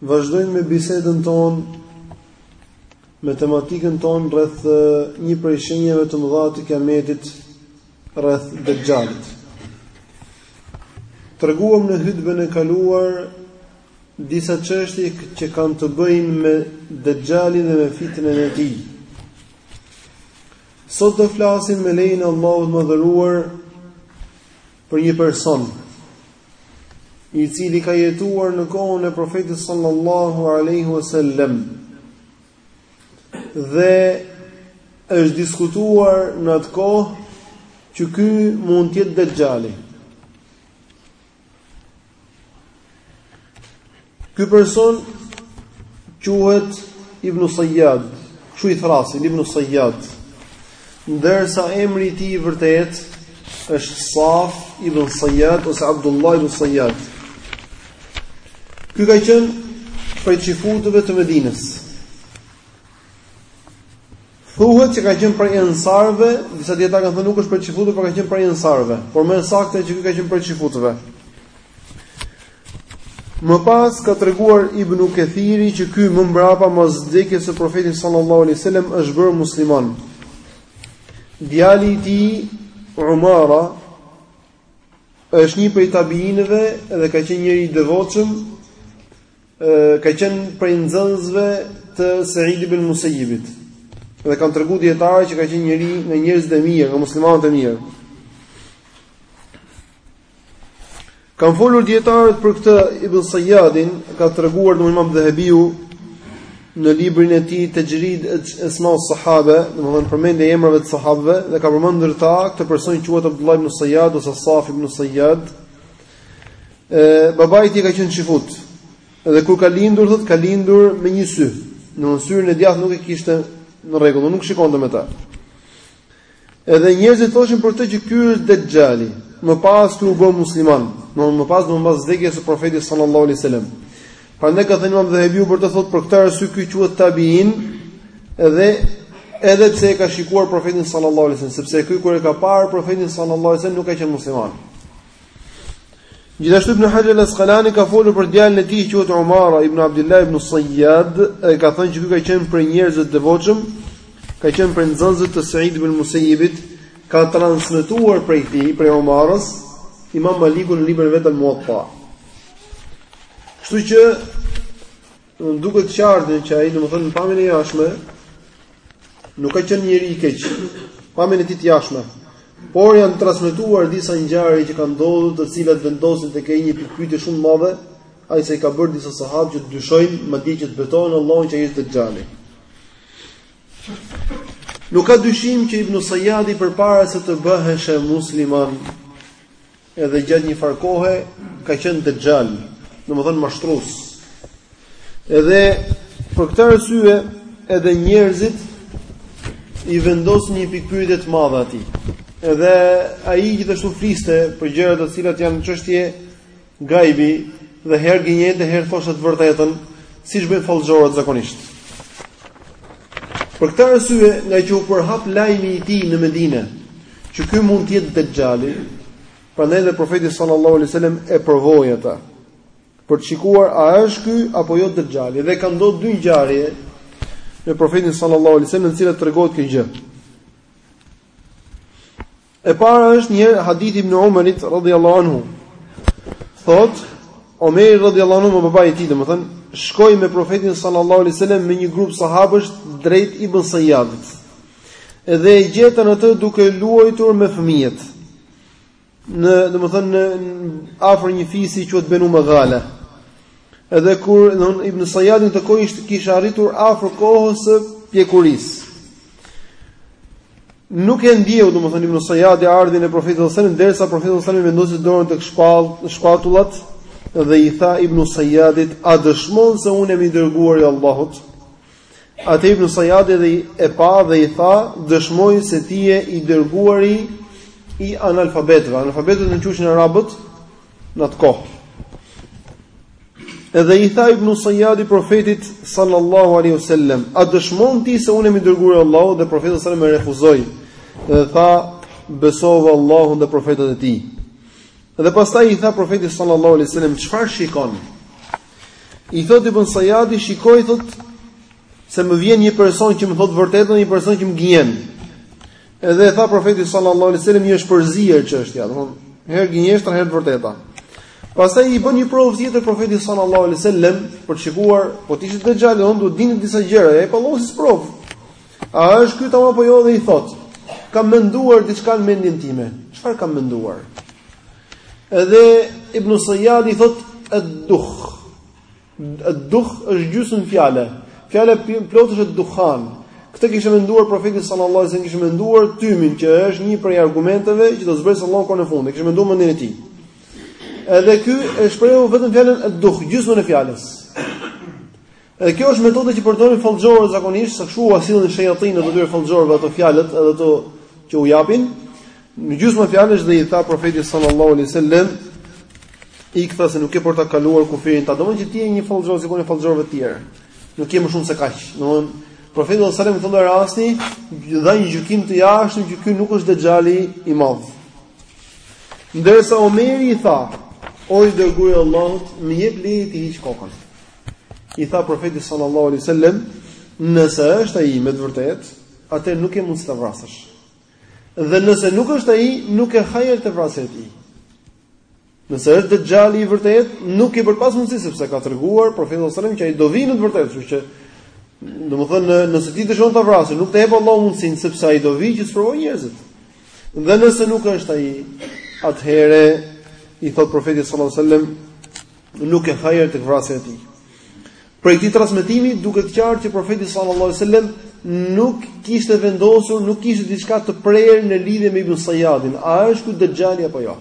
Vazhdojmë me bisedën tonë me tematikën tonë rreth një prej shenjave të mëdha të Kiametit rreth Dejjalit. Treguam në hutbën e kaluar disa çështje që kanë të bëjnë me Dejjalin dhe me fitnën e tij. Sot do flasim me lejen e Allahut madhëruar për një person i cili ka jetuar në kohën e profetit sallallahu alaihi wasallam dhe është diskutuar në atë kohë që ky mund të jetë dexhali Ky person quhet Ibn Sayyad, kështu i thrasin Ibn Sayyad. Ndërsa emri i tij i vërtetë është Saf Ibn Sayyad ose Abdullah Ibn Sayyad. Ky ka qenë prej çifutëve të Medinës. Thuhet se ka qenë prej ensarëve, disa dietarë kanë thënë nuk është prej çifutëve, por ka qenë prej ensarëve. Por më e sakta që ky ka qenë prej çifutëve. Më pas ka treguar Ibn Kathiri që ky më mbrapa mbas vdekjes së profetit sallallahu alaihi wasallam është bërë musliman. Djali i tij Umara është një prej tabiinëve dhe ka qenë njeri i devotshëm ka qenë prej nxënësve të Sa'id ibn Musayyibit. Dhe kanë treguar dietarë që ka qenë njeri nga njerëzit e mirë, nga muslimanët e mirë. Kanë folur dietarët për këtë Ibn Sayyadin, ka treguar domthonë Imam Dhahabiu në librin e tij Tajrid Asma Sahabe, domthonë përmendje e emrave të sahabëve dhe ka përmendur ta këtë person quhet Abdullah ibn Sayyad ose Saf ibn Sayyad. Babai i tij ka qenë çifut. Dhe kur ka lindur, thotë ka lindur me një sy. Në syrin e djathtë nuk e kishte në rregull, nuk shikonte me ta. Edhe njerëzit thoshin për të që ky është Dejjali. Më pas u bë musliman, më më pas mbas vdekjes së profetit sallallahu alaihi wasallam. Prandaj ka thënë Imam Dhahebiu për të thotë për këtë arsye ky quhet tabiin, edhe edhe pse e ka shikuar profetin sallallahu alaihi wasallam, sepse ky kur e ka parë profetin sallallahu alaihi wasallam nuk ka qenë musliman. Gjithashtu Ibn Hajar al-Asqalani ka folur për djalin e tij që quhet Umara ibn Abdullah ibn Sayyad, e ka thënë që ky ka qenë prej njerëzve të devotshëm, ka qenë prej nxënësve të Sa'id ibn Musayyibit, ka transmetuar prej tij, prej Umarës, Imam Maliku në librin e vet Al-Muwatta. Kështu që Duket qartë që ai domethënë pamjen e jashtme nuk ka qenë njeri i keq. Pamjen e tij të jashtme. Por janë transmetuar disa ngjarje që kanë ndodhur, të cilat vendosin tek ai një pikëpyetje shumë të madhe, aq sa i ka bërë disa sahabë që të dyshojnë, madje që të betohen në Allahun që ai është Dejjali. Nuk ka dyshim që Ibn Sayyadi përpara se të bëheshe musliman, Edhe gjatë një farë kohe ka qenë dexhal, domethënë mashtrues. Edhe për këtë arsye edhe njerëzit i vendosin një pikëpyetje të madhe atij. Edhe ai gjithashtu fliste për gjëra të cilat janë çështje gajbi dhe herë gënjente, herë thoshte të vërtetën, siç bëjnë fallxhorët zakonisht. Për këtë arsye, ngaqë u përhap lajmi i tij në Medinë, Që ky mund të jetë Dejjali, prandaj dhe profeti sallallahu alaihi wasallam e provoi atë për të shikuar a është ky apo jo Dejjali. Dhe ka ndodhur dy ngjarje me profetin sallallahu alaihi wasallam në të cilat tregohet kjo gjë. E para është një hadith i ibn Umarit radhiyallahu anhu. Thotë Omeri radhiyallahu anhu babai i tij, domethënë, shkoi me profetin sallallahu alaihi wasallam me një grup sahabësh drejt Ibn Sayyadit. Dhe e gjetën atë duke luajtur me fëmijët. Në, domethënë në afër një fisi që quhet Benu Maghala. Edhe kur Ibn Sayyadi në atë kohë ishte kishte arritur afër kohës së pjekurisë. Nuk e ndjeu domethënë Ibn Sayyadi ardhjen e Profetit sallallahu alajhi wasallam derisa Profeti sallallahu alajhi wasallam i vendosi dorën tek shpall, shpatullat dhe i tha Ibn Sayyadit a dëshmon se unë jam i dërguari i Allahut? Atëherë Ibn Sajadi e pa dhe i tha, dëshmoj se ti je i dërguari i analfabetëve. Analfabetët quheshin arabët në atë kohë. Edhe i tha Ibn Sajadi profetit sallallahu alaihi wasallam, a dëshmon ti se unë jam i dërguari i Allahut dhe profeti sallallahu alaihi wasallam e refuzoi. Dhe tha, besova Allahun dhe profetët e tij. Dhe pastaj i tha profeti sallallahu alaihi wasallam, çfarë shikon? I thotë Ibn Sajadi, shikoj thotë se më vjen një person që më thotë të vërtetën dhe një person që më gënjen. Edhe i tha profeti sallallahu alaihi wasallam, "Të është përzier çështja." Domethënë, herë gënjeshtra, herë të vërteta. Pastaj i bën një provë tjetër profeti sallallahu alaihi wasallam për të shikuar, po të ishte dexhal, do të dinte disa gjëra, ai po llosi provë. A është ky tamam apo jo dhe i thotë, "Kam menduar diçka në mendjen time." Çfarë kam menduar? Edhe Ibn Sayyadi i thot ad-dukh. Ad-dukh është gjysmë fjale. Fjala e plot është ad-dukhan. Këtë kishte menduar profeti sallallahu alajhi wasallam, kishte menduar tymin që është një prej argumenteve që do zbresë Allahu kohën e fundit. E kishte menduar në mendjen e tij. Edhe ky e shprehu vetëm fjalën ad-dukh, gjysmën e fjalës. Edhe kjo është metoda që përdorin fallxhorët zakonisht, se kshu ua sillin shejatinë atyre fallxhorëve ato fjalët edhe ato që u japin. Në gjysmë fjalësh dhe i tha profeti sallallahu alaihi wasallam ikhsa, se nuk ke për ta kaluar kufirin tat, domethon që ti je një fallxhor sikurse fallxhorët e tjerë. Nuk je më shumë se kaq. Domthon profeti sallallahu alaihi wasallam në këtë rast i dha një gjykim të jashtëm që ky nuk është dexhali i madh. Ndërsa Omeri i tha, o i dërguari i Allahut, më jep leje t'i heq kokën. I tha profeti sallallahu alaihi wasallam, nëse është ai me të vërtetë, atëherë nuk ke mundësi ta vrasësh. Dhe nëse nuk është ai, nuk ke hajër te vrasja e tij. Nëse është dexhali i vërtet, nuk ke për të pas mundësi sepse ka treguar profeti sallallahu alajhi wasallam që ai do vijë me të vërtetë, kështu që domethënë nëse ti dëshon ta vrasësh, nuk ta jep Allahu mundësin sepse ai do vi që t'i sprovojë njerëzit. Dhe nëse nuk është ai, atëherë i thot profeti sallallahu alajhi wasallam Nuk ke hajër tek vrasja e tij. Prej këtij transmetimi duket qartë që profeti sallallahu alajhi wasallam nuk kishte vendosur, nuk kishte diçka të prerë në lidhje me Ibn Sayyadin, a është ky Dajjali apo jo.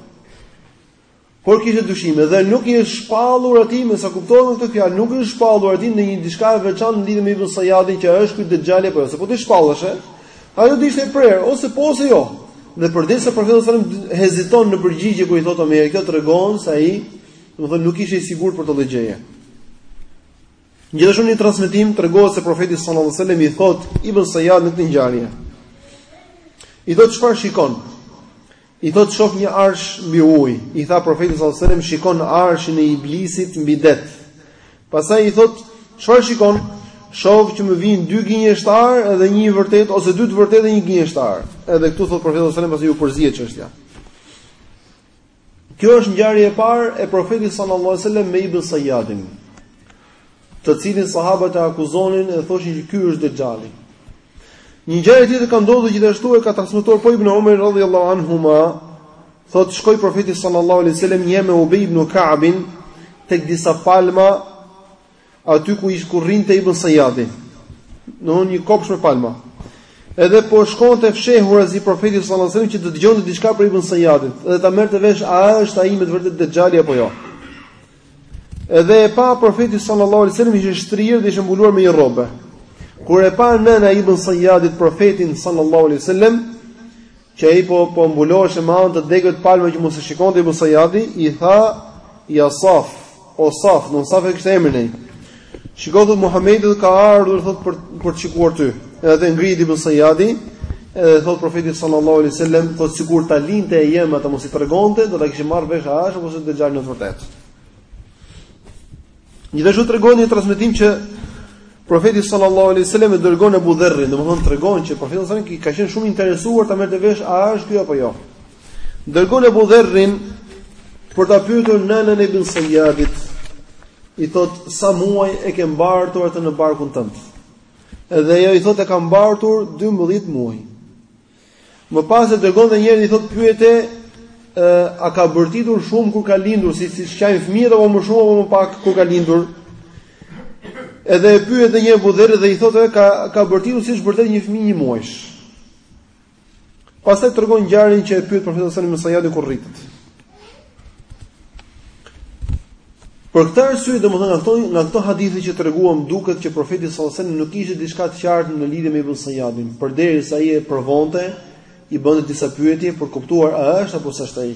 Por kishte dyshime dhe nuk i është shpallur atij me sa kuptohet me këtë fjalë, nuk i është shpallur atij ndonjë diçka e veçantë në lidhje me Ibn Sayyadin që është ky Dajjali apo jo. Se po t'i shpallesh, ajo do ishte e prerë ose po ose jo. Dhe përderisa profeti sallallahu alajhi wasallam heziton në përgjigje kur i thotë Omerit, kjo tregon se ai Domethonë nuk ishe i sigurt për këtë lloj gjëje. Gjithashtu në një transmetim tregohet se profeti sallallahu alajhi wasallam i thotë Ibn Sayyadit në këtë ngjarje. I thotë çfarë shikon? I thotë shoh një arsh mbi ujë. I tha profeti sallallahu alajhi wasallam shikon arshin e iblisit mbi det. Pastaj i thotë çfarë shikon? Shoh që më vijnë dy gënjeshtar dhe një i vërtet ose dy të vërtetë dhe një gënjeshtar. Edhe këtu thotë profeti sallallahu alajhi wasallam paska iu përzier çështja. Kjo është ngjarja e parë e Profetit sallallahu alajhi wasallam me Ibn Sayyadin, të cilin sahabët e akuzonin e thoshin që ky është Dejjali. Një ngjarje tjetër ka ndodhur gjithashtu e ka transmetuar po Ibn Umar radhiyallahu anhuma, thotë shkoi Profeti sallallahu alajhi wasallam një herë me Ubay ibn Ka'bin tek disa palma aty ku ishte ku rrinte Ibn Sayyadi, në një kopsh me palma. Edhe po shkonte fshehurazi profeti sallallahu alajhi wasallam që të dëgjonte diçka prej Ibn Sayyadit, edhe ta merrte vesh a është ai me të vërtetë Dejjali apo jo. Edhe e pa profeti sallallahu alajhi wasallam ishte shtrirë dhe ishte mbuluar me një rrobe. Kur e pa nëna e Ibn Sayyadit profetin sallallahu alajhi wasallam, që ai po po mbulohej me anë të degëve të palmave që mos e shikonte Ibn Sayyadi, i tha ja Saf, o Saf, do Saf e kishte emrin ai. Shiko thotë Muhamedi ka ardhur thotë për për të shikuar ty. Edhe atë ngrit Ibn Sayyadi, edhe thotë profeti sallallahu alaihi wasallam, thotë sikur ta linte e jëma ta mos i tregonte, do ta kishim marrë vesh a është apo s'është dexhali në të vërtetë. Gjithashtu tregon një transmetim që Profeti sallallahu alaihi wasallam e dërgon Abu Dherrin, domethënë tregon që Profeti sallallahu alaihi wasallam ka qenë shumë i interesuar ta merrte vesh a është ky apo jo. Dërgon Abu Dherrin për ta pyetur nënën e Ibn Sayyadit, i thot sa muaj e ke mbartur atë në barkun tënd. Edhe ajo i thot e kam mbartur 12 muaj. Më pas e dërgon dhe një herë i thotë pyete ë a ka bërtitur shumë kur ka lindur si siç qajnë fëmijët apo më shumë apo më pak kur ka lindur. Edhe e pyet dhe një herë Ebu Dherri dhe i thotë ka ka bërtitur siç bërtet një fëmijë një muajsh. Pastaj tregon ngjarjen që e pyet profeti sallallahu alajhi wasallam kur rritet. Për këtë arsye domethënë nga këto nga këto hadithe që treguam duket që profeti sallallahu alajhi wasallam nuk kishte diçka të qartë në lidhje me Ibn Sayyadin, përderisa ai e provonte, i bënte disa pyetje për të kuptuar a është apo s'është ai.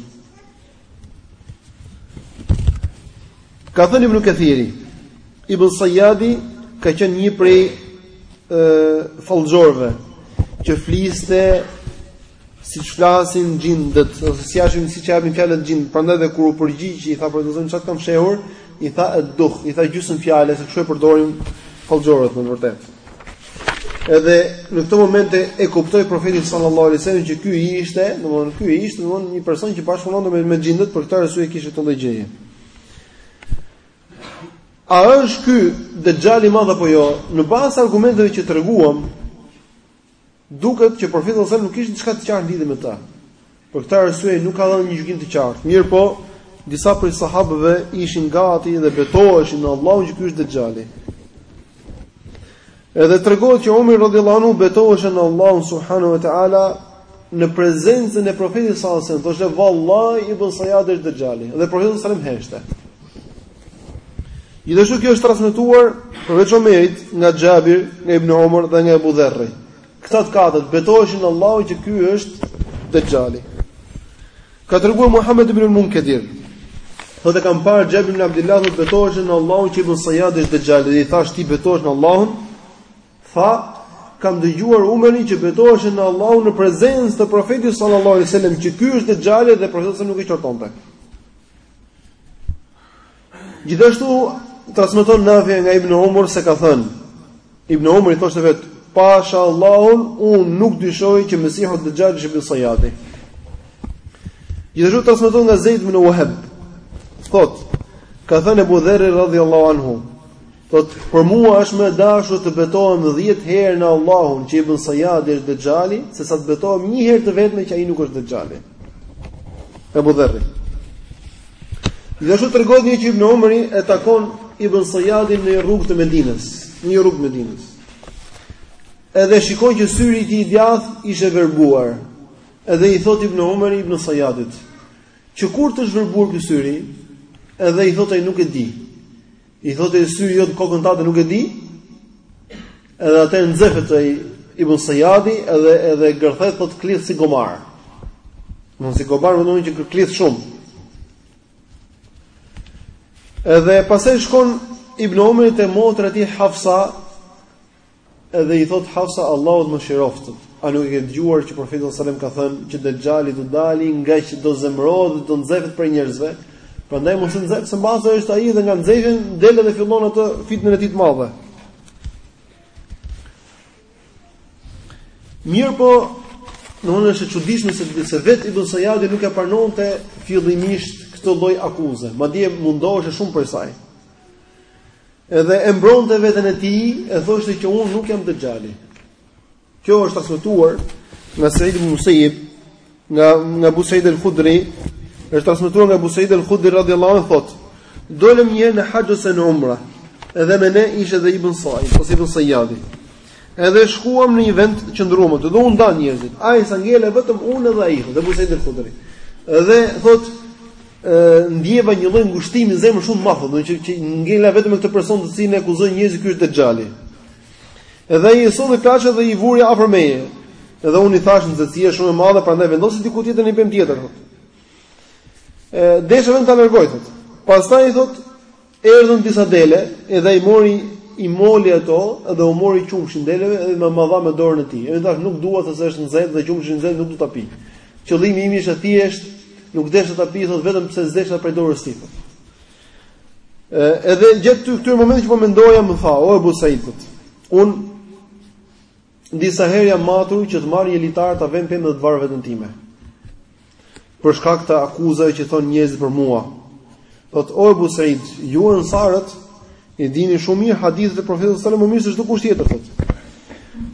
Ka thënë Ibn Kathiri, Ibn Sayyadi ka qenë një prej ë fallxhorëve që fliste siç flasin xhindët, ose si jashin siç japin fjalët xhindët, prandaj dhe kur u përgjigj i tha profeti thënë çfarë kam fshehur, i tha ad-duh, i tha gjysmë fjalë se kështu e përdorin fallxhorët në vërtet. Edhe në këtë moment e kuptoi profeti sallallahu alaihi wasallam që ky ishte, domthonë ky ishte domthonë një person që bashkëpunonte me, me xhindët për këtë arsye kishte këtë lloj gjëje. A është ky dexhali i madh apo jo? Në bazë të argumenteve që treguam, Duket që Profeti sallallahu alajhi wasallam nuk kishte diçka të qartë në lidhje me të. Për këtë arsye ai nuk ka dhënë një gjykim të qartë. Mirpo, disa prej sahabëve ishin gati dhe betoheshin në Allahun që ky është Dejjali. Edhe tregohet që Omer radhiyallahu anhu betoheshe në Allahun subhanahu wa taala në prezencën e profetit sallallahu alajhi wasallam, thoshte vallahi ibn Sayyadi është Dejjali. Dhe profeti sallallahu alajhi wasallam heshte. Gjithashtu kjo është transmetuar përveç Omerit nga Xhabir, nga Ibn Omar dhe nga Abu Dharr. Këta të katërt betoheshin në Allahun që ky është Dejjali. Ka treguar Muhammed ibn al-Munkadir. Thotë kam parë Xhabir ibn Abdullah të betoheshe në Allahun që Ibn Sayyad është Dejjali. Dhe i thash ti betohesh në Allahun? Tha, kam dëgjuar Umerin që betoheshe në Allahun në prezencë të profetit sallallahu alaihi wasallam që ky është Dejjali dhe profeti nuk e qortonte. Gjithashtu transmeton Nafi nga Ibn Umar se ka thënë Ibn Umar i thoshte vet Pasha Allahun un nuk dyshoj që Mesihu Dexhal është Ibn Sayyadi. Gjithashtu transmeton nga Zeid ibn Wahb thot ka thënë Abu Dharr radhiyallahu anhu Thotë, për mua është më e dashur të betohem 10 herë në Allahun që Ibn Sayyadi është dexhali, sesa të betohem një herë të vetme që ai nuk është dexhali. Abu Dharr. Gjithashtu tregon që Ibn Umri e takon Ibn Sayyadin në rrugë të Medinës, në një rrugë të Medinës. Edhe e shikon që syri i tij i djathtë ishte verbuar. Edhe i thot Ibn Umri Ibn Sayyadit, "Që kur të është verbuar ky syri?" Edhe i thotë ai nuk e di. I thotë syri jot n'kokën tate nuk e di. Edhe atëher nxefet ai Ibn Sayyadi edhe edhe gërthet thot, klith si gomar. Në si gomar mendoni që klith shumë. Edhe pastaj shkon Ibn Omer te motra e tij Hafsa Edhe i thotë Hafsa Allahu të mëshiroftë, a nuk e ke dëgjuar që profeti sallallahu alajhi wasallam ka thënë që Dexhali do dali ngaqë do zemërohet dhe do nxefet prej njerëzve? Prandaj mos e nxeh, se mbase është ai dhe nga nxehjen del edhe fillon atë fitnën e tij të madhe. Mirëpo, në mënyrë është e çuditshme se se vet Ibn Sayyadi nuk e pranonte fillimisht këtë lloj akuze. Madje mundohej shumë prej saj. Edhe e mbronte veten e tij e thoshte që unë nuk jam dexhali. Kjo është transmetuar nga Said ibn Musayyib, nga nga Abu Said al-Khudri, është transmetuar nga Abu Said al-Khudri radhiyallahu anhu thotë: "Dolëm një herë në haxh ose në umra, edhe me ne ishte dhe Ibn Said, ose Ibn Sayyadi. Edhe shkuam në një vend, qëndruam aty, dhe u ndan njerëzit. Aq sa ngela vetëm unë dhe ai, thot Abu Said al-Khudri. Edhe thotë ndjeva një lloj ngushtimi në zemër shumë të madh, ngaqë ngela vetëm me këtë person të cilin e akuzojnë njerëzit ky është dexhali. Edhe ai solli plaçkat dhe i vuri afër meje. Edhe unë i thash nxehtësia shumë e madhe, prandaj vendosi diku tjetër në një pemë tjetër. Ë, desha vetëm ta largoj thotë. Pastaj thotë, Erdhën disa dele, edhe ai mori i moli ato dhe u mori qumshin deleve dhe më, ma dha me dorën e tij. E i thash nuk dua se është nxehtë dhe qumshin e nxehtë nuk du ta pi. Qëllimi im ishte thjesht nuk desha ta pi thot vetëm pse s'desha prej dorës së tij. Edhe gjatë këtyre momenteve që po mendoja më tha, o Abu Said, un Disa herë jam matur që të marr një litar ta vë në pemë e të var veten time. Për shkak të akuzave që thon njerëzit për mua. Thot o Abu Said, ju ansarët i dini shumë mirë hadithet e Profetit sallallahu alajhi wasallam më mirë se çdokush tjetër thot.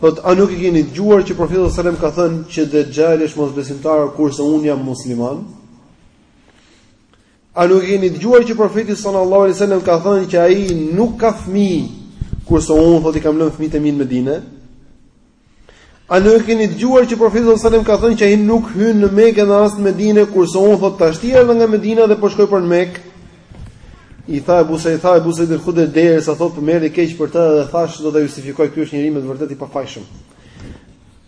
Thot a nuk e keni dëgjuar që Profeti sallallahu alajhi wasallam ka thënë që Dexhali është mosbesimtar kurse un jam musliman? A nuk e keni dëgjuar që profeti sallallahu alaihi wasallam ka thënë që ai nuk ka fëmijë, kurse unë thotë i kam lënë fëmijët e mi në Medinë? A nuk e keni dëgjuar që profeti sallallahu alaihi wasallam ka thënë që ai nuk hyn në Mekë dhe as në Medinë, kurse unë thotë tashti erdha nga Medina dhe po shkoj për në Mekë? I tha Abu Sa'id, tha Abu Sa'id al-Khudri derisa thotë po më erdhi keq për të dhe thash do ta justifikoj ky është njeri me të vërtetë i pafajshëm.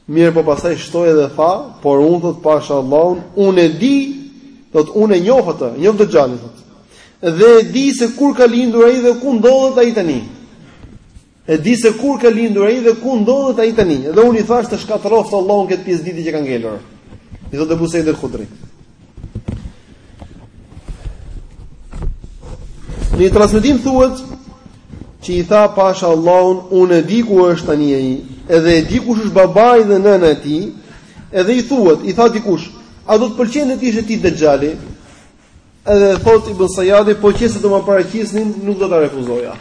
Mirëpo pastaj shtoi dhe tha, por unë thot pasha Allahun, unë e di, thot unë e njoh atë, njoh Dexhalin thot. Dhe e di se kur ka lindur ai dhe ku ndodhet ai tani. E di se kur ka lindur ai dhe ku ndodhet ai tani. Dhe unë i thash të shkatërroftë Allahu këtë pjesë ditë që ka ngelur. I thotë Abu Said al-Khudri. Në një transmetim thuhet që i tha Pasha Allahun, unë e di ku është tani ai, edhe e di kush është babai dhe nëna e tij, edhe i thuhet, i tha dikush, a do të pëlqente të ishe ti Dexhali? Edhe thot Ibn Sayyadi, po qe se do ma paraqisnin, nuk do ta refuzoja.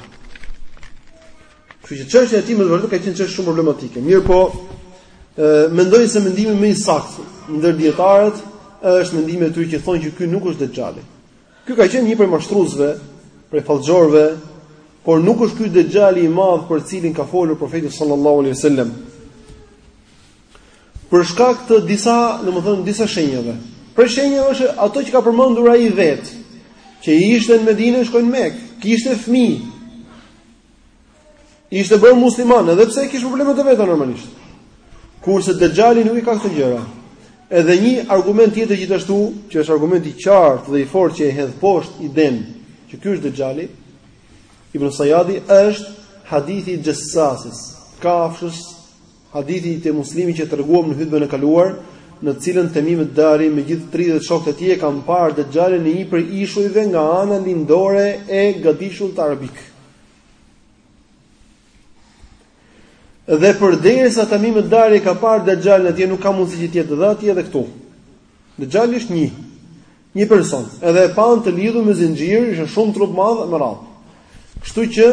Kështu që çështja e tij me të vërtetë ka qenë çështje shumë problematike. Mirpo, ë mendoj se mendimi më i saktë ndër dietarët është mendimi i atyre që thonë që ky nuk është dexhali. Ky ka qenë një prej mashtruesve, prej fallxhorëve, por nuk është ky dexhali i madh për cilin ka folur profeti sallallahu alaihi wasallam. Për shkak të disa, domethënë disa shenjave. Prej shenjave është ato që ka përmendur ai vet, që ishte në Medinë shkonte në Mekë, kishte fëmijë, Ishte bërë musliman, edhe pse kishte problemet e veta normalisht. Kurse Dexhali nuk i ka këto gjëra. Edhe një argument tjetër gjithashtu, që është argument i qartë dhe i fortë që e hedh poshtë idenë që ky është Dexhali, Ibn Sayyadi është hadithi i Xhesasës, kafshës Hadithi te Muslimi që treguam në hytben e kaluar, në të cilën Temim ad-Dari me gjithë tridhjetë shokët e tij e kanë parë Dexhalin në një prej ishujve nga ana lindore e gadishullit arabik. Dhe përderisa Temim ad-Dari e ka parë Dexhalin atje nuk ka mundësi që të jetë dhe atje dhe këtu. Dexhali është një një person, edhe e panë të lidhur me zinxhir, ishte shumë trup madh me radhë. Kështu që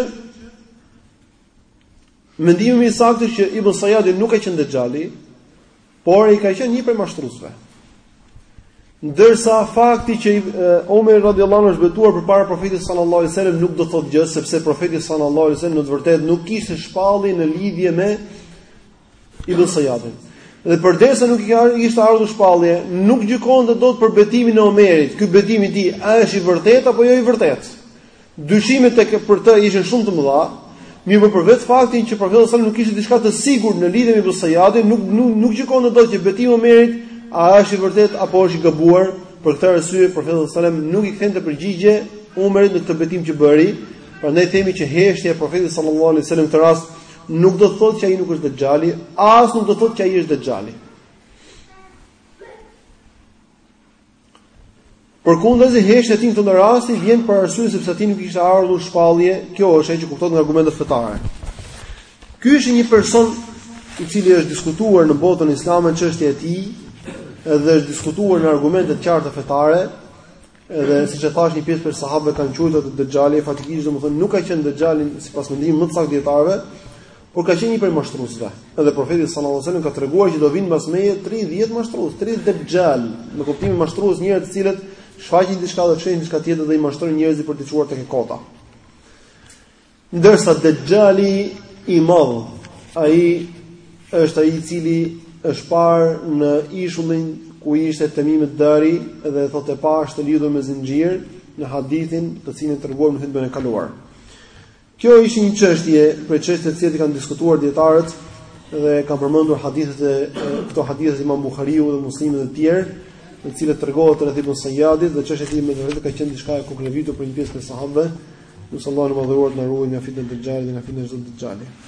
Mendimi më i saktë është që Ibn Sayyadi nuk ka qenë dexhali, por ai ka qenë një prej mashtruesve. Ndërsa fakti që Omeri radhiyallahu anhu është betuar përpara profetit sallallahu alaihi wasallam nuk do thotë gjë, sepse profeti sallallahu alaihi wasallam në të vërtetë nuk kishte shpallje në lidhje me Ibn Sayyadin. Dhe përderisa nuk i kishte ardhur shpallje, nuk gjykonte dot për betimin e Omerit. Ky betim i tij a është i vërtetë apo jo i vërtetë? Dyshimet e për të ishin shumë të mëdha, mirëpo për vetë faktin që profeti sallallahu alajhi wasallam nuk kishte diçka të sigurt në lidhje me Ibn Sayyadin, nuk nuk, nuk gjykon dot që betimi i Omerit a është i vërtet apo është i gabuar, për këtë arsye profeti sallallahu alajhi wasallam nuk i kthente përgjigje Omerit në këtë betim që bëri, prandaj themi që heshtja e profetit sallallahu alajhi wasallam në këtë rast nuk do të thotë që ai nuk është dexhalli, as nuk do të thotë që ai është dexhalli. Përkundazi heshtja e tij në këtë rast i vjen për arsye sepse atij nuk i kishte ardhur shpallje, kjo është ajo që kuptohet nga argumentet fetare. Ky është një person i cili është diskutuar në botën islame çështja e tij dhe është diskutuar në argumente të qarta fetare, edhe siç e thashë një pjesë prej sahabëve e kanë quajtur atë dexhall, faktikisht domethënë nuk ka qenë dexhalli sipas mendimit më të saktë të dijetarëve, Por ka qenë një prej mashtruesve. Edhe profeti sallallahu alajhi wasallam ka treguar që do vijnë pas meje 30 mashtrues, 30 dexhallë, me kuptimin mashtrues njerëz të cilët shfaqin diçka dhe fshehin diçka tjetër dhe i mashtrojnë njerëzit për t'i çuar tek e kota. Ndërsa dexhalli i madh, ai është ai i cili është parë në ishullin ku ishte Temim ed Dari dhe thotë e pashë të lidhur me zinxhir në hadithin të cilin e treguam në hutbën e kaluar. Kjo ishte një çështje prej çështjeve të cilat i kanë diskutuar dijetarët dhe kanë përmendur hadithet e këto hadithe te Imam Buhariu dhe Muslimi dhe të tjerë, në të cilat tregohet rreth Ibn Sayyadit dhe çështja e tij me vërtetë ka qenë diçka e koklavitur për një pjesë të sahabëve, lus Allahun e madhëruar të na ruajë nga fitneja e dexhallit dhe nga fitneja e dexhallit.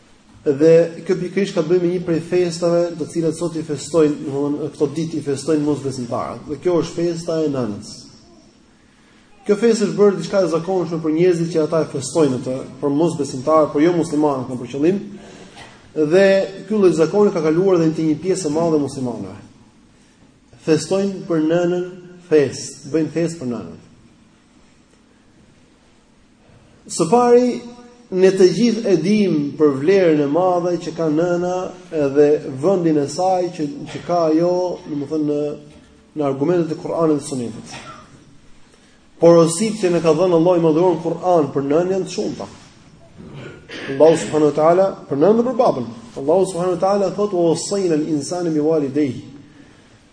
Dhe kjo pikërisht ka të bëjë me një prej festave, të cilat sot i festojnë, domthonë këto ditë i festojnë mosbesimtarët. Dhe kjo është festa e nënës. Kjo festë është bërë diçka e zakonshme për njerëzit që ata e festojnë atë, për mosbesimtarët, për jomuslimanët është për qëllim. Dhe ky lloj zakoni ka kaluar edhe te një pjesë e madhe e muslimanëve. Festojnë për nënën, festë, bëjnë festë për nënën. Së pari, ne të gjithë e dimë për vlerën e madhe që ka nëna edhe vendin e saj që që ka ajo, domethënë në në argumentet e Kur'anit dhe Sunetit. Porositë që na ka dhënë Allahu i madhëruar në Kur'an për nënën janë të shumta. Allahu subhanahu wa taala për nënën dhe për babën. Allahu subhanahu wa taala thotë wa wassayna al-insana biwalidayhi.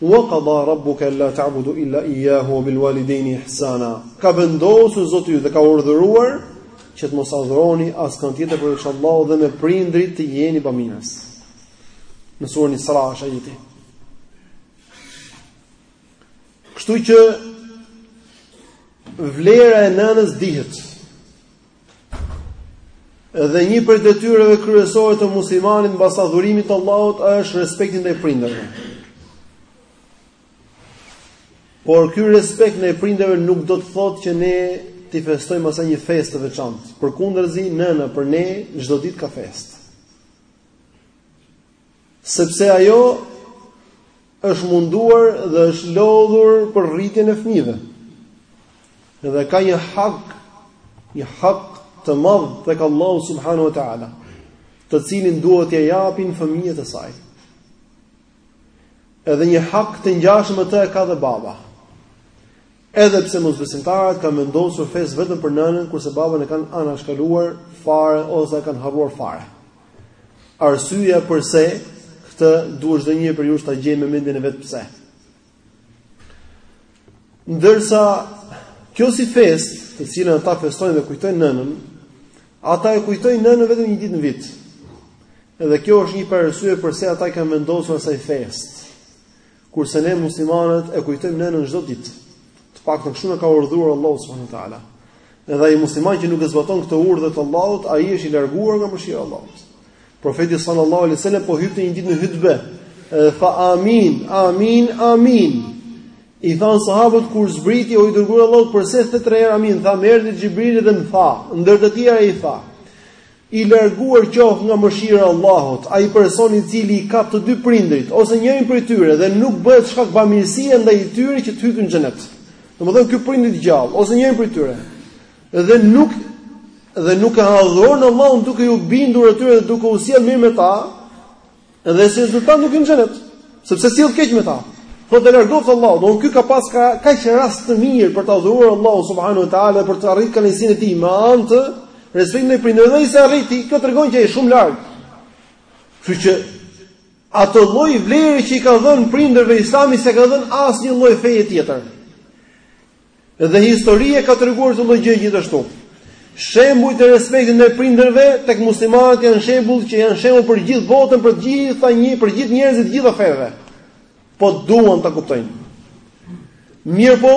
Wa qada rabbuka alla ta'budu illa iyyahu wa bil walidayni ihsana. Ka vendosur Zoti yt dhe ka urdhëruar që të mos adhuroni askënd tjetër përveç Allahut dhe me prindërit të jeni bamirës. Në surën Isra është ajeti. Kështu që vlera e nënës dihet. Dhe një prej detyrave kryesore të muslimanit mbas adhurimit të Allahut është respekti ndaj prindërve. Por ky respekt ndaj prindërve nuk do të thotë që ne t'i festojmë asaj një festë të veçantë. Përkundrazi, nëna për ne çdo ditë ka festë. Sepse ajo është munduar dhe është lodhur për rritjen e fëmijëve. Dhe ka një hak, një hak të madh tek Allahu subhanahu wa taala, të cilin duhet t'ia japin fëmijët e saj. Edhe një hak të ngjashëm me të e ka dhe baba. Edhe pse mosbesimtarët kanë vendosur festë vetëm për nënën, kurse babën e kanë anashkaluar fare ose e kanë harruar fare. Arsyeja përse këtë duhet çdo njëri prej jush ta gjejë me mendjen e vet pse. Ndërsa kjo si festë, të cilën ata festojnë dhe kujtojnë nënën, ata e kujtojnë nënën vetëm një ditë në vit. Edhe kjo është një prej arsyeve përse ata i kanë vendosur asaj festë. Kurse ne muslimanët e kujtojmë nënën çdo ditë. Të paktën kështu na ka urdhëruar Allahu subhanahu wa taala. Edhe ai musliman që nuk e zbaton këtë urdhër të Allahut, ai është i larguar nga mëshira e Allahut. Profeti sallallahu alaihi wasallam po hipte një ditë në hutbe, edhe tha amin, amin, amin. I thanë sahabët kur zbriti o i dërguari i Allahut përse the tre herë amin, tha më erdhi Xhibrili dhe më tha, ndër të tjera i tha. I larguar qoftë nga mëshira e Allahut ai person i cili i kap të dy prindërit ose njërin prej tyre dhe nuk bëhet shkak bamirësia ndaj tyre që të hyjë në xhenet. Domethënë ky prindërit gjallë ose njërin prej tyre dhe nuk dhe nuk e adhuron Allahun duke iu bindur atyre dhe duke u sjellë mirë me ta, Dhe si rezultat nuk hyn në xhenet, sepse sillet keq me ta. Thotë e largoftë Allahu, do ky ka pas kaq rast të mirë për ta adhuruar Allahun subhanahu wa taala për të arritur kënaqësinë e tij me anë të respektit ndaj prindërve dhe s'e arriti, kjo tregon që ai është shumë larg. Kështu që atë lloj vlere që i ka dhënë prindërve Islami s'ia ka dhënë asnjë lloj feje tjetër. Dhe historia e ka treguar këtë lloj gjëje gjithashtu. Shembujt e respektit ndaj prindërve tek muslimanët janë shembull që janë shembull për gjithë botën, për të gjitha një, për gjithë njerëzit e të gjitha feve. Po duan ta kuptojnë. Mirpo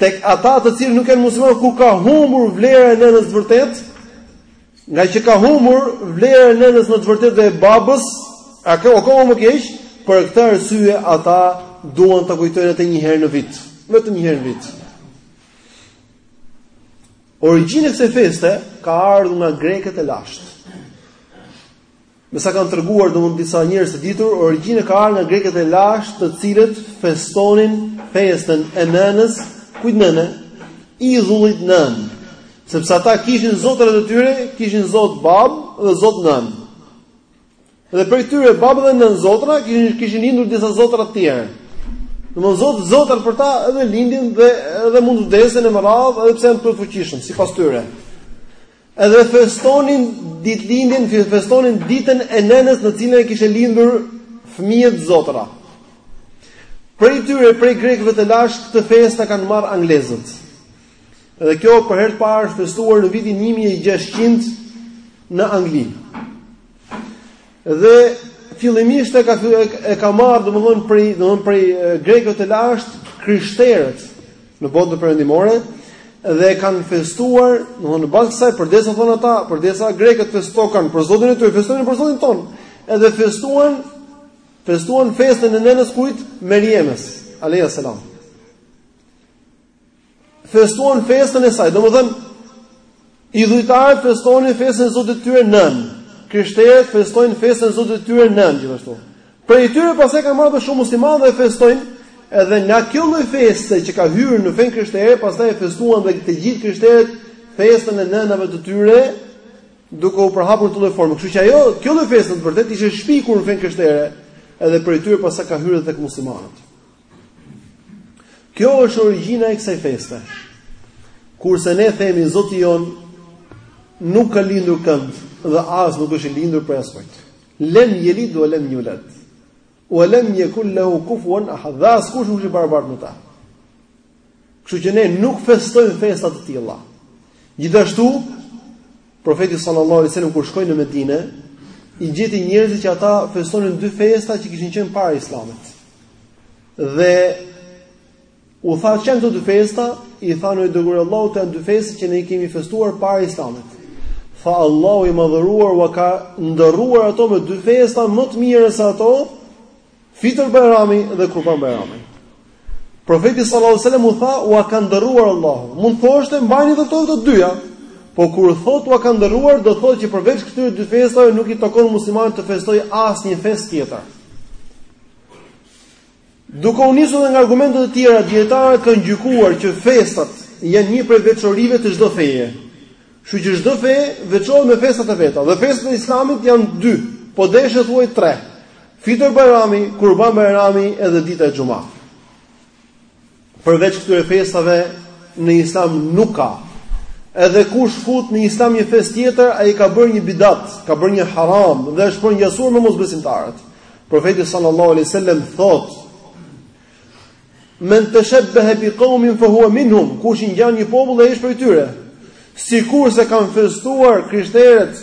tek ata të cilët nuk janë muslimanë ku ka humbur vlera e nënës vërtet, Ngaqë ka humbur vlera e nënës në të vërtetë dhe e babës akoma më keq. Për këtë arsye ata duan ta kujtojnë atë një herë në vit, vetëm një herë në vit. Origjina e kësaj feste ka ardhur nga grekët e lashtë. Me sa kanë treguar domethënë disa njerëz të ditur, origjina ka ardhur nga grekët e lashtë, të cilët festonin festën e nënës, kujt nënë? Idhullit nënë. Sepse ata kishin zotrat e tyre, kishin zot babë dhe zot nënë. Dhe prej tyre babë dhe nënë zotra kishin kishin lindur disa zotra të tjerë. Domethënë zot zotrat për ta edhe lindin dhe edhe mund të vdesin e me radhë edhe pse janë të fuqishëm sipas tyre. Edhe festonin ditëlindjen, festonin ditën e nënës e cila i kishte lindur fëmijët zotra. Prej tyre, prej grekëve të lashtë, këtë festë e kanë marrë anglezët. Edhe kjo për herë të parë është festuar në vitin 1600 në Angli. Dhe fillimisht e ka e ka marrë domthon prej domthon prej grekëve të lashtë krishterët në botën perëndimore dhe e kanë festuar domthon në bazë kësaj përderisa thonë ata përderisa grekët festokan për zotin e tyre festojmë për zotin tonë edhe festuan festuan festën e nënës kujt Merjemes alejha selam festuan festën e saj, domethënë idhujtarët festonin festën e Zotit të tyre nënë. Krishterët festojnë festën e Zotit të tyre nënë gjithashtu. Prej tyre pastaj e kanë marrë shumë muslimanë dhe festojnë edhe nga kjo lloj feste që ka hyrë në fenë krishtere, pastaj e festuan dhe të gjithë krishterët festën e nënave të tyre duke u përhapur në këtë formë. Kështu që ajo, kjo lloj feste në të vërtetë ishte shpikur në fenë krishtere, edhe prej tyre pastaj ka hyrë tek muslimanët. Kjo është origjina e kësaj feste. Kurse ne themi Zoti jonë nuk ka lindur kënd dhe as nuk është i lindur prej askujt. Lem yelid wa lam yulad. Wa lam yakun lahu kufuwan ahad. Dhe askush nuk është i barabartë me të. Kështu që ne nuk festojmë festa të tilla. Gjithashtu, profeti sallallahu alajhi wasallam kur shkoi në Medinë, i gjeti njerëzit që ata festonin dy festa që kishin qenë para Islamit. Dhe u tha ç'janë këto dy festa, i thanë i dërguari i Allahut janë dy festa që ne i kemi festuar para Islamit. Tha Allahu i madhëruar ua ka ndërruar ato me dy festa më të mira se ato Fitër Bajrami dhe Kurban Bajrami. Profeti sallallahu alajhi wasallam u tha, "Ua ka ndërruar Allahu." Mund të thoshte mbajini ato dhe këto të dyja. Po kur thotë ua ka ndërruar, do thotë që përveç këtyre dy festave nuk i takon muslimanit të festojë asnjë festë tjetër. Duke u nisur nga argumente të tjera, dijetarët kanë gjykuar që festat janë një prej veçorive të çdo feje. Kështu që çdo fe veçohet me festat e veta. Dhe festat e Islamit janë dy, po deshe thuaj tre. Fitër Bajrami, Kurban Bajrami edhe dita e Xhuma. Përveç këtyre festave në Islam nuk ka. Edhe kush fut në Islam një festë tjetër, ai ka bërë një bidat, ka bërë një haram dhe është përngjasuar me mosbesimtarët. Profeti sallallahu alaihi wasallam thotë: "Men tashabbaha bi qaumin fa huwa minhum", kush i ngjan një populli ai është prej tyre. Sikurse kanë festuar krishterët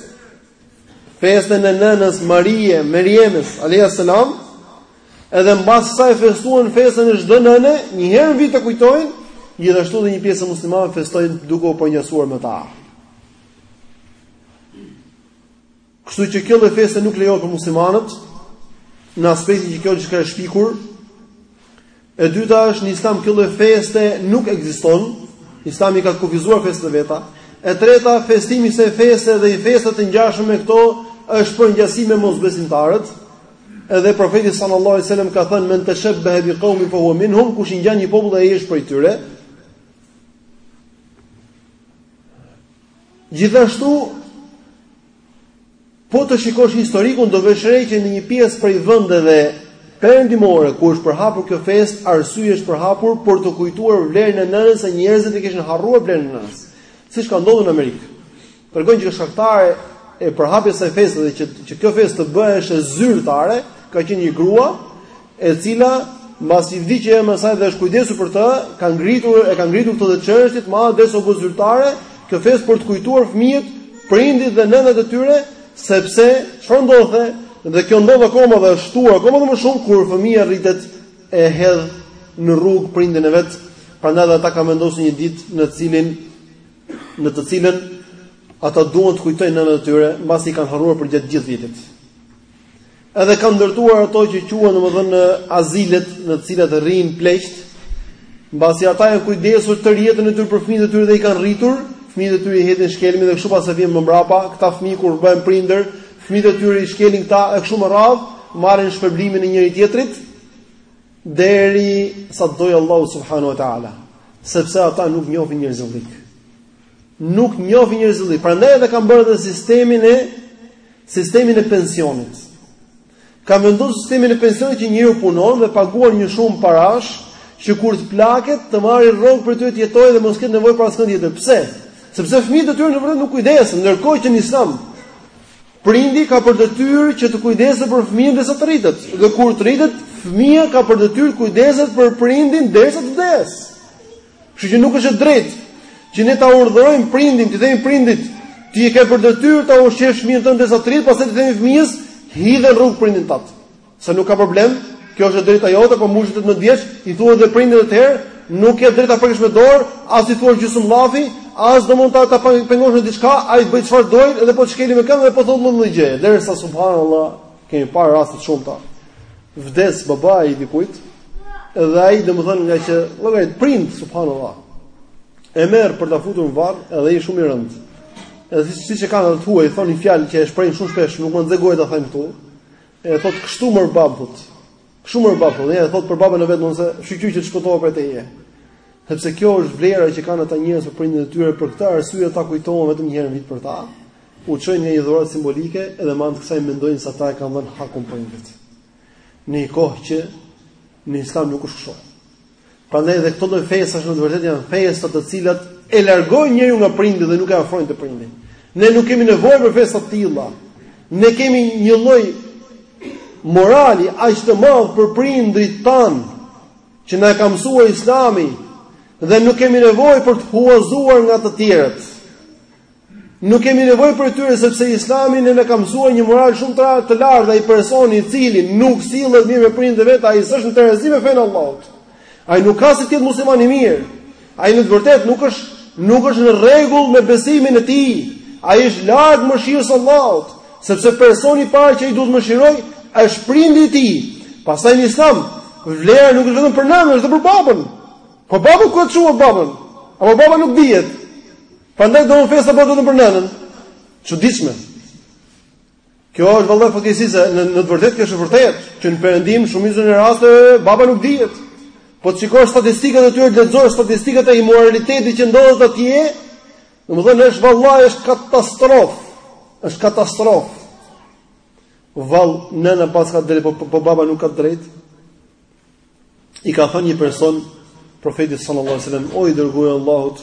festën e nënës Marie, Meriemës, alayha salam, edhe mbas saj festuan festën e çdo nëne, një herë në vit ta kujtojnë, gjithashtu edhe një pjesë e muslimanëve festojnë duke u përngjasuar me ta. Kështu që kjo lloj feste nuk lejohet për muslimanët në aspektin që kjo gjë ka shpikur E dyta është në Islam kjo lloj feste nuk ekziston. Islami i ka kufizuar festat e veta. E treta, festimi i kësaj feste dhe i festave të ngjashme me këto është përngjasim me mosbesimtarët. Edhe profeti sallallahu alajhi wasallam ka thënë men tashabbaha bi qaumin fa huwa minhum, kush i ngjan një populli ai është prej tyre. Gjithashtu po të shikosh historikun do vësh re që në një pjesë prej vendeve perëndimore ku është përhapur kjo festë, arsyeja është përhapur për të kujtuar vlerën e nënës se njerëzit e kishin harruar vlerën e nënës, siç ka ndodhur në Amerikë. Tregojnë që shkaktare e përhapjes kësaj feste dhe që që kjo festë të bëheshe zyrtare, ka qenë një grua e cila mbasi vdiq e ëma e saj dhe është kujdesur për të, ka ngritur e ka ngritur këtë çështje madje është bërë zyrtare, kjo festë për të kujtuar fëmijët, prindërit dhe nënat e tyre, sepse çfarë ndodhte dhe kjo ndodh akoma dhe është shtuar akoma më shumë kur fëmija rritet e hedh në rrugë prindin e vet, prandaj dhe ata kanë vendosur një ditë në cilin në të cilën ata duan të kujtojnë nënat e tyre, mbasi i kanë harruar përgjatë gjithë vitit. Edhe kanë ndërtuar ato që quhen domethënë azilet në të cilat rrin pleqtë, mbasi ata janë kujdesur tërë jetën e tyre për fëmijët e tyre dhe i kanë rritur, fëmijët e tyre i hedhin shkelmin dhe kështu pastaj vjen më mbrapa, këta fëmijë kur bëhen prindër, fëmijët e tyre i shkelin këta e kështu me radhë, marrin shpërblimin e njëri tjetrit derisa të dojë Allahu subhanahu wa taala, sepse ata nuk njohin njerëzillëk. nuk njohin njerëzillëk, prandaj edhe kanë bërë edhe sistemin e sistemin e pensionit. Kanë vendosur sistemin e pensionit që njeriu punon dhe paguan një shumë parash që kur të plaket të marrë rrogë për të jetuar dhe mos ketë nevojë për askënd tjetër. Pse? Sepse fëmijët e tyre në të vërtetë nuk kujdesen, ndërkohë që në Islam prindi ka për detyrë që të kujdeset për fëmijën derisa të rritet. Dhe kur të rritet, fëmija ka për detyrë të kujdeset për prindin derisa të vdesë. Kështu që nuk është e drejtë që ne ta urdhërojmë prindin, t'i themi prindit, ti e ke për detyrë ta ushqesh fëmijën tënd derisa të rritet, pastaj t'i themi fëmijës, hidhe n'rrugë prindin tat. Se nuk ka problem, kjo është e drejta jote, po mbushi 18 vjeç, i thua dhe prindit atëherë, nuk ke të drejtë ta prekësh me dorë, as i thua gjysmë llafi, as do mund ta pengosh në diçka, ai të bëjë çfarë të dojë, edhe po të shkeli me këmbë dhe po t'i thuash më ndonjë gjë. Derisa subhanallahu, kemi parë raste të shumta. vdes babai i dikujt, dhe ai domethënë nga që llogarit prind subhanallahu. E merr për ta futur në varr dhe i vjen shumë i rëndë. Edhe siç e kanë thua e thonë fjalë që e shprehin shumë shpesh, nuk më nxe goja ta them këtu. E thot kështu më babut. Kështu më babut, ja e thot për babën e vet, nëse shyqyr që shpëtova prej teje. Sepse kjo është vlera që kanë ata njerëz për prindërit e tyre, për këtë arsye ata kujtohen vetëm një herë në vit për ta. u çojnë një dhuratë simbolike edhe me anë të kësaj mendojnë se ata ia kanë dhënë hakun prindit. Në një kohë që në Islam nuk është kështu. Prandaj edhe këto lloj festash në të vërtetë janë festa të cilat e largojnë njeriun nga prindi dhe nuk e afrojnë te prindi. Ne nuk kemi nevojë për festa të tilla. Ne kemi një lloj morali aq të madh për prindrit tanë që na e ka mësuar Islami dhe nuk kemi nevojë për të huazuar nga të tjerët. Nuk kemi nevojë për tyre sepse Islami ne na ka mësuar një moral shumë të lartë, e ai personi i cili nuk sillet mirë me prindërit e vet, ai s'është në terezi me fenë e Allahut. Ai nuk ka si të jetë musliman i mirë. Ai në të vërtetë nuk është nuk është në rregull me besimin e tij. Ai është larg mëshirës së Allahut, sepse personi i parë që ai duhet ta mëshirojë është prindi i tij. Pastaj në Islam, vlera nuk është vetëm për nënën, është edhe për babën. Po babën ku e çuat babën? Apo baba nuk dihet. Prandaj do festa bëhet vetëm për nënën. Çuditshme. Kjo është vallahi fatkeqësi se në të vërtetë kjo është e vërtetë, që në perëndim shumicën e rasteve baba nuk dihet. Po të shikosh statistikat e tyre, të lexosh statistikat e imoralitetit që ndodhet atje. Domethënë është vallahi është katastrofë. Është katastrofë. Vallë nëna paska të drejtë, po, po, po baba nuk ka të drejtë. i ka thënë një person profetit sallallahu alajhi wasallam, o i dërguar i Allahut,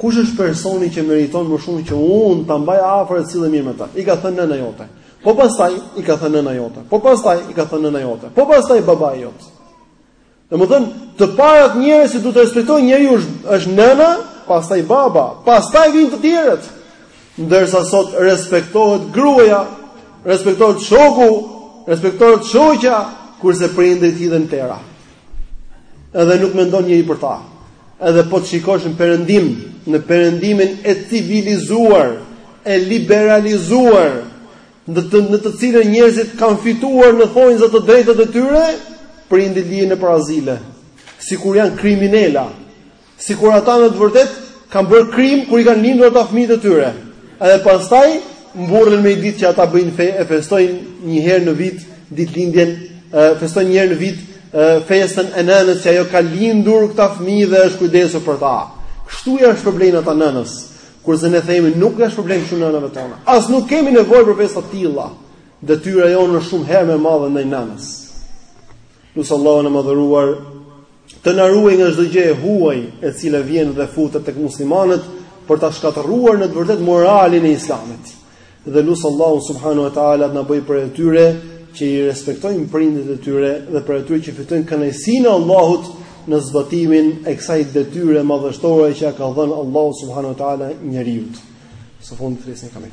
kush është personi që meriton më shumë që unë ta mbaj afër e të sillem mirë me të? I ka thënë nëna jote. Po pastaj i ka thënë nëna jote. Po pastaj i ka thënë nëna jote. Po pastaj babai jot. Domethën, të parët njerëz që duhet të respektojë njeriu është është nëna, pastaj baba, pastaj vijnë të tjerët. Ndërsa sot respektohet gruaja, respektohet shoku, respektohet shoqja, kurse prindërit hidhen në terr. Edhe nuk mendon njeri për ta. Edhe po të shikosh në perëndim, në perëndimin e civilizuar, e liberalizuar, në të, në të cilën njerëzit kanë fituar në thonjëza të drejtat e tyre, prindit lihen nëpër azile, sikur janë kriminela, Sikur ata në të vërtetë kanë bërë krim kur i kanë lindur ata fëmijët e tyre. Edhe pastaj mburren me ditë që ata bëjnë fe, e festojnë një herë në vit ditëlindjen, festojnë një herë në vit festën e nënës që ajo ka lindur këta fëmijë dhe është kujdesur për ta. Kështu ja shpërblejnë ata nënës. Kurse ne themi nuk ia shpërblejmë shumë nënave tona. As nuk kemi nevojë për festa të tilla. Detyra jonë është shumë herë më e madhe ndaj nënës. Lus Allahun e madhëruar të na ruaj nga çdo gjë e huaj e cila vjen dhe futet tek muslimanët për ta shkatërruar në të vërtetë moralin e Islamit. Dhe lus Allahun subhanahu wa taala të na bëjë prej atyre që i respektojnë prindit e tyre dhe prej atyre që fitojnë kënaqësinë e Allahut në zbatimin e kësaj detyre madhështore që ja ka dhënë Allahu subhanahu wa taala njeriut. Së fundi flesin kamë.